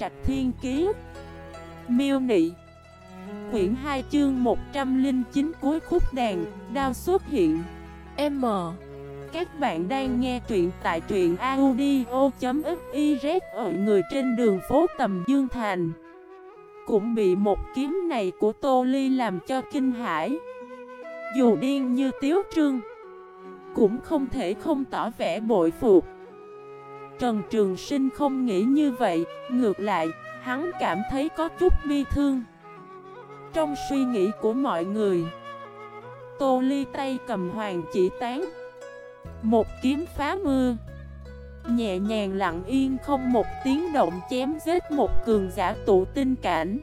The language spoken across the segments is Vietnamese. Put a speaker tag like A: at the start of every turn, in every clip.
A: Trạch Thiên Kiế Miêu Nị. Quyển 2 chương 109 cuối khúc đàn, Đao xuất hiện. M. Các bạn đang nghe truyện tại truyện audio.xyz Ở người trên đường phố Tầm Dương Thành. Cũng bị một kiếm này của Tô Ly làm cho kinh hãi. Dù điên như tiếu trương, Cũng không thể không tỏ vẻ bội phục. Trần Trường Sinh không nghĩ như vậy, ngược lại, hắn cảm thấy có chút bi thương. Trong suy nghĩ của mọi người, Tô Ly tay cầm hoàng chỉ tán, một kiếm phá mưa, nhẹ nhàng lặng yên không một tiếng động chém giết một cường giả tụ tinh cảnh.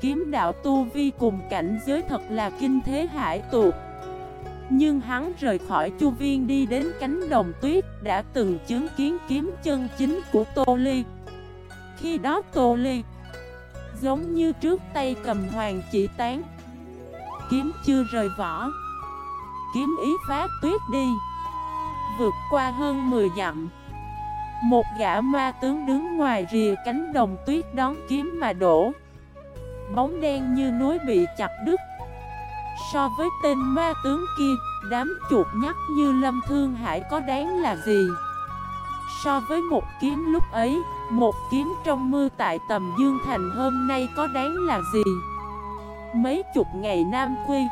A: Kiếm đạo tu vi cùng cảnh giới thật là kinh thế hải tuột. Nhưng hắn rời khỏi chu viên đi đến cánh đồng tuyết Đã từng chứng kiến kiếm chân chính của Tô Ly. Khi đó Tô Ly Giống như trước tay cầm hoàng chỉ tán. Kiếm chưa rời vỏ. Kiếm ý phá tuyết đi. Vượt qua hơn 10 dặm. Một gã ma tướng đứng ngoài rìa cánh đồng tuyết đón kiếm mà đổ. Bóng đen như núi bị chặt đứt. So với tên ma tướng kia, đám chuột nhắt như Lâm Thương Hải có đáng là gì? So với một kiếm lúc ấy, một kiếm trong mưa tại tầm Dương Thành hôm nay có đáng là gì? Mấy chục ngày Nam Quy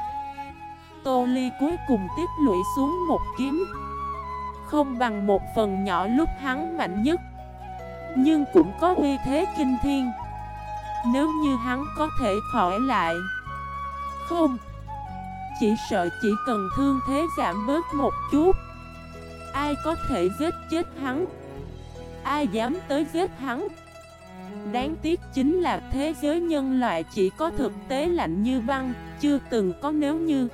A: Tô Ly cuối cùng tiếp lũy xuống một kiếm Không bằng một phần nhỏ lúc hắn mạnh nhất Nhưng cũng có uy thế kinh thiên Nếu như hắn có thể khỏi lại Không chỉ sợ chỉ cần thương thế giảm bớt một chút. Ai có thể giết chết hắn? Ai dám tới giết hắn? Đáng tiếc chính là thế giới nhân loại chỉ có thực tế lạnh như băng, Chưa từng có nếu như.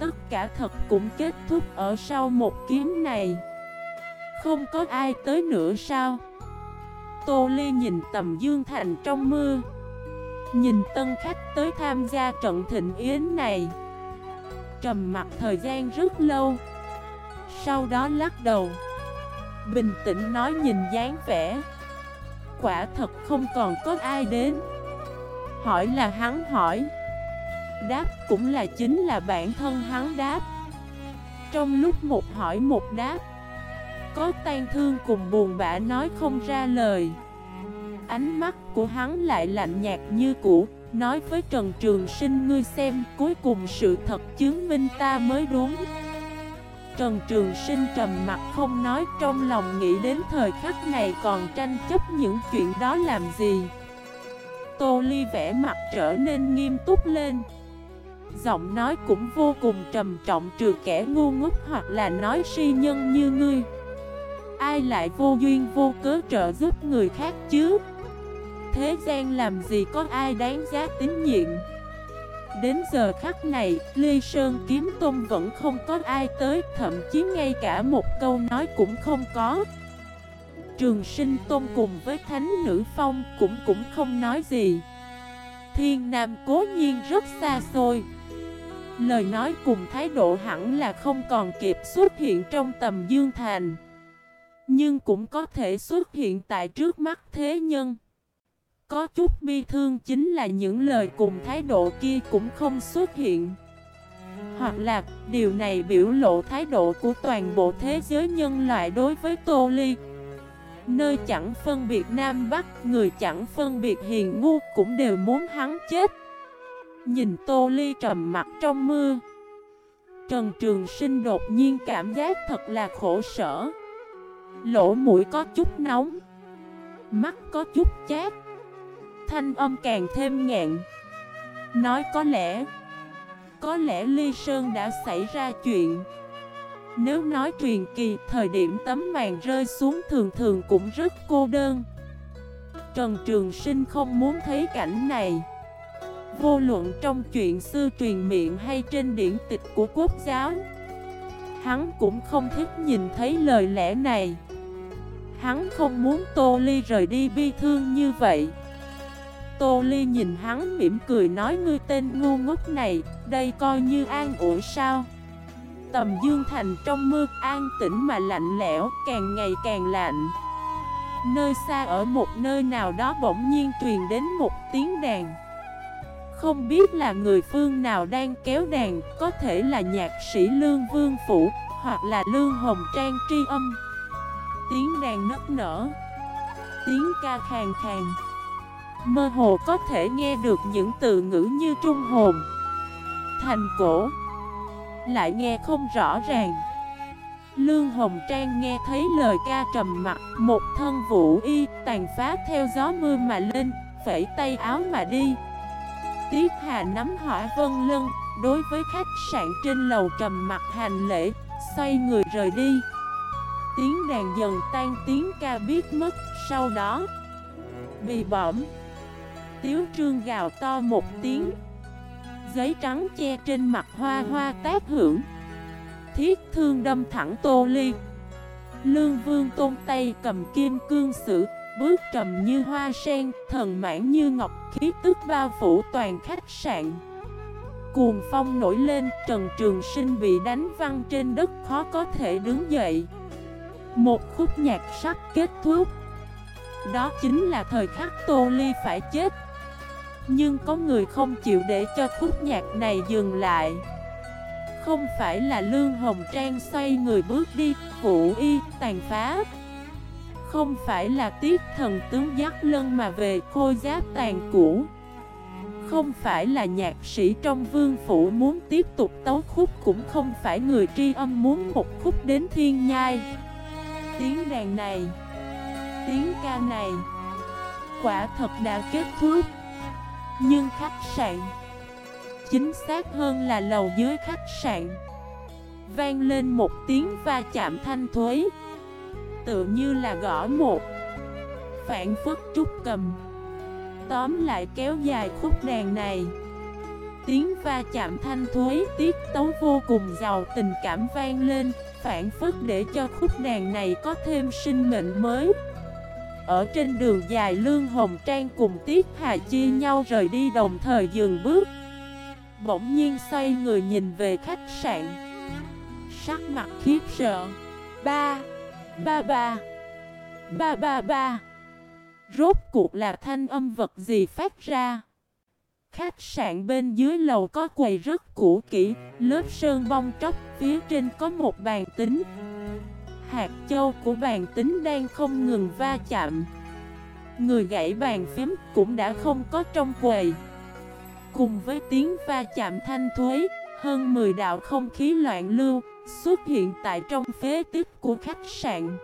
A: Tất cả thật cũng kết thúc ở sau một kiếm này. Không có ai tới nữa sao? Tô Ly nhìn tầm dương thành trong mưa. Nhìn tân khách tới tham gia trận thịnh yến này trầm mặt thời gian rất lâu. Sau đó lắc đầu, Bình tĩnh nói nhìn dáng vẻ. Quả thật không còn có ai đến. Hỏi là hắn hỏi. Đáp cũng là chính là bản thân hắn đáp. Trong lúc một hỏi một đáp, Có tan thương cùng buồn bã nói không ra lời. Ánh mắt của hắn lại lạnh nhạt như cũ. Nói với Trần Trường Sinh, ngươi xem, Cuối cùng sự thật chứng minh ta mới đúng. Trần Trường Sinh trầm mặt không nói, Trong lòng nghĩ đến thời khắc này còn tranh chấp những chuyện đó làm gì. Tô Ly vẽ mặt trở nên nghiêm túc lên. Giọng nói cũng vô cùng trầm trọng, trừ kẻ ngu ngốc hoặc là nói si nhân như ngươi. Ai lại vô duyên vô cớ trợ giúp người khác chứ? Thế gian làm gì có ai đáng giá tín nhiệm. Đến giờ khắc này, ly Sơn Kiếm Tôn vẫn không có ai tới Thậm chí ngay cả một câu nói cũng không có. Trường sinh tôn cùng với thánh nữ phong cũng cũng không nói gì. Thiên Nam cố nhiên rất xa xôi. Lời nói cùng thái độ hẳn là không còn kịp xuất hiện trong tầm dương thành. Nhưng cũng có thể xuất hiện tại trước mắt thế nhân có chút bi thương chính là những lời cùng thái độ kia cũng không xuất hiện. Hoặc là điều này biểu lộ thái độ của toàn bộ thế giới nhân loại đối với Tô Ly. Nơi chẳng phân biệt Nam Bắc, người chẳng phân biệt hiền ngu cũng đều muốn hắn chết. Nhìn Tô Ly trầm mặt trong mưa. Trần Trường Sinh đột nhiên cảm giác thật là khổ sở. Lỗ mũi có chút nóng. Mắt có chút chát. Thanh âm càng thêm ngạn Nói có lẽ Có lẽ Ly Sơn đã xảy ra chuyện. Nếu nói truyền kỳ, Thời điểm tấm màn rơi xuống thường thường cũng rất cô đơn. Trần Trường Sinh không muốn thấy cảnh này. Vô luận trong chuyện sư truyền miệng hay trên điển tịch của quốc giáo, Hắn cũng không thích nhìn thấy lời lẽ này. Hắn không muốn Tô Ly rời đi bi thương như vậy. Tô Ly nhìn hắn mỉm cười nói ngươi tên ngu ngốc này, đây coi như an ủi sao. Tầm Dương Thành trong mưa an tĩnh mà lạnh lẽo, càng ngày càng lạnh. Nơi xa ở một nơi nào đó bỗng nhiên truyền đến một tiếng đàn Không biết là người phương nào đang kéo đàn Có thể là nhạc sĩ Lương Vương Phủ Hoặc là Lương Hồng Trang tri âm Tiếng đàn nức nở Tiếng ca khàng khàng Mơ hồ có thể nghe được những từ ngữ như trung hồn, Thành cổ. Lại nghe không rõ ràng. Lương Hồng Trang nghe thấy lời ca trầm mặt Một thân vũ y tàn phá theo gió mưa mà lên, Phẩy tay áo mà đi. Tiết Hà nắm hỏa vân lân, Đối với khách sạn trên lầu trầm mặt hành lễ, Xoay người rời đi. Tiếng đàn dần tan, tiếng ca biết mất, Sau đó, Bị bỏm Tiếu trương gào to một tiếng. Giấy trắng che trên mặt hoa hoa tác hưởng. Thiết thương đâm thẳng tô ly. Lương vương tôn tay cầm kim cương sử, Bước trầm như hoa sen, Thần mãn như ngọc, khí tức bao phủ toàn khách sạn. Cuồng phong nổi lên, Trần Trường Sinh bị đánh văng trên đất khó có thể đứng dậy. Một khúc nhạc sắc kết thúc. Đó chính là thời khắc Tô Ly phải chết. Nhưng có người không chịu để cho khúc nhạc này dừng lại. Không phải là Lương Hồng Trang xoay người bước đi, phụ y, tàn phá. Không phải là tiết thần tướng dắt lân mà về khôi giáp tàn cũ. Không phải là nhạc sĩ trong vương phủ muốn tiếp tục tấu khúc Cũng không phải người tri âm muốn một khúc đến thiên nhai. Tiếng đàn này Tiếng ca này. Quả thật đã kết thúc. Nhưng khách sạn, Chính xác hơn là lầu dưới khách sạn, Vang lên một tiếng va chạm thanh thuế. Tự như là gõ một, Phản phức trúc cầm. Tóm lại kéo dài khúc đàn này, Tiếng va chạm thanh thuế tiết tấu vô cùng giàu tình cảm vang lên, Phản phức để cho khúc đàn này có thêm sinh mệnh mới ở trên đường dài Lương Hồng Trang cùng Tiết Hà chia nhau rời đi đồng thời dừng bước. Bỗng nhiên xoay người nhìn về khách sạn. Sắc mặt khiếp sợ. Ba Ba ba Ba ba ba. Rốt cuộc là thanh âm vật gì phát ra? Khách sạn bên dưới lầu có quầy rất cũ kỹ. Lớp sơn bong tróc Phía trên có một bàn tính hạt châu của bàn tính đang không ngừng va chạm. Người gãy bàn phím cũng đã không có trong quầy. Cùng với tiếng va chạm thanh thuế, Hơn 10 đạo không khí loạn lưu Xuất hiện tại trong phế tích của khách sạn.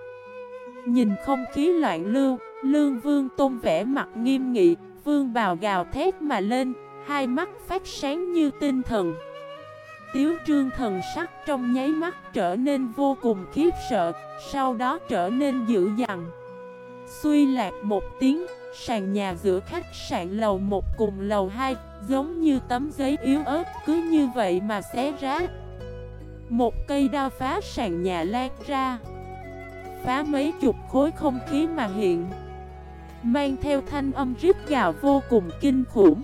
A: Nhìn không khí loạn lưu, Lương vương tôn vẽ mặt nghiêm nghị, Vương bào gào thét mà lên, Hai mắt phát sáng như tinh thần. Tiếu trương thần sắc trong nháy mắt trở nên vô cùng khiếp sợ, sau đó trở nên dữ dằn. Suy lạc một tiếng, sàn nhà giữa khách sạn lầu một cùng lầu hai, giống như tấm giấy yếu ớt cứ như vậy mà xé rách. Một cây đao phá sàn nhà lan ra, phá mấy chục khối không khí mà hiện, mang theo thanh âm rít gào vô cùng kinh khủng,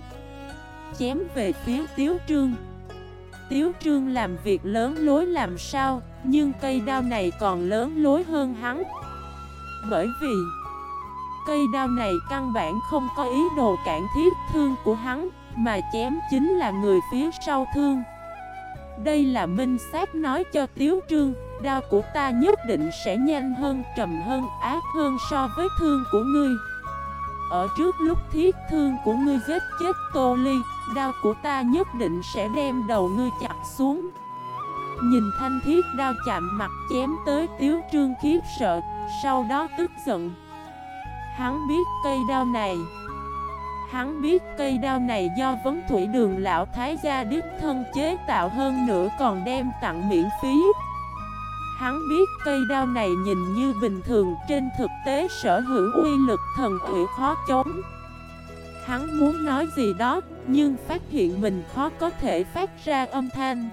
A: chém về phía tiếu trương. Tiếu Trương làm việc lớn lối làm sao, nhưng cây đao này còn lớn lối hơn hắn. Bởi vì, cây đao này căn bản không có ý đồ cản thiết thương của hắn, mà chém chính là người phía sau thương. Đây là minh sát nói cho Tiếu Trương, đao của ta nhất định sẽ nhanh hơn, trầm hơn, ác hơn so với thương của ngươi. Ở trước lúc thiết thương của ngươi giết chết Tô Ly, Đao của ta nhất định sẽ đem đầu ngươi chặt xuống. Nhìn thanh thiết đao chạm mặt chém tới tiếu trương khiếp sợ, Sau đó tức giận. Hắn biết cây đao này, Hắn biết cây đao này do vấn thủy đường lão thái gia đích thân chế tạo hơn nữa còn đem tặng miễn phí. Hắn biết cây đao này nhìn như bình thường, trên thực tế sở hữu uy lực thần thủy khó chống. Hắn muốn nói gì đó, nhưng phát hiện mình khó có thể phát ra âm thanh.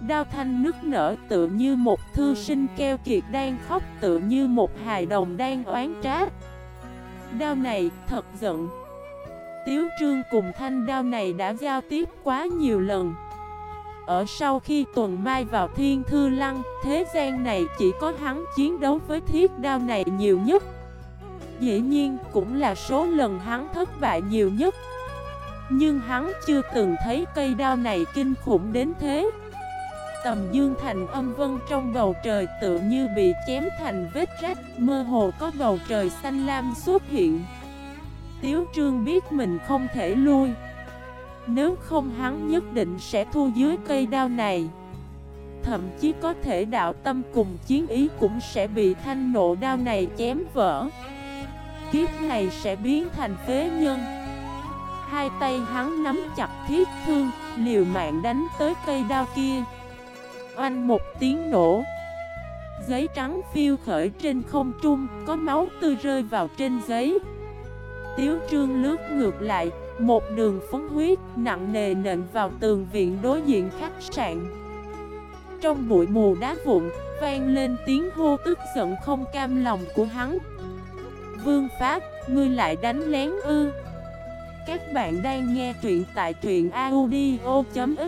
A: Đao thanh nức nở tự như một thư sinh keo kiệt đang khóc tự như một hài đồng đang oán trách. Đao này thật giận. Tiếu trương cùng thanh đao này đã giao tiếp quá nhiều lần ở sau khi tuần mai vào thiên thư lăng, Thế gian này chỉ có hắn chiến đấu với thiết đao này nhiều nhất. Dĩ nhiên cũng là số lần hắn thất bại nhiều nhất. Nhưng hắn chưa từng thấy cây đao này kinh khủng đến thế. Tầm dương thành âm vân trong bầu trời tự như bị chém thành vết rách, Mơ hồ có bầu trời xanh lam xuất hiện. Tiếu trương biết mình không thể lui. Nếu không hắn nhất định sẽ thu dưới cây đao này. Thậm chí có thể đạo tâm cùng chiến ý cũng sẽ bị thanh nộ đao này chém vỡ. Kiếp này sẽ biến thành phế nhân. Hai tay hắn nắm chặt thiết thương, Liều mạng đánh tới cây đao kia. Oanh một tiếng nổ. Giấy trắng phiêu khởi trên không trung, Có máu tươi rơi vào trên giấy. Tiếu trương lướt ngược lại Một đường phấn huyết nặng nề nện vào tường viện đối diện khách sạn. Trong bụi mù đá vụn Vang lên tiếng hô tức giận không cam lòng của hắn. Vương Pháp, ngươi lại đánh lén ư? Các bạn đang nghe truyện tại truyện audio.fif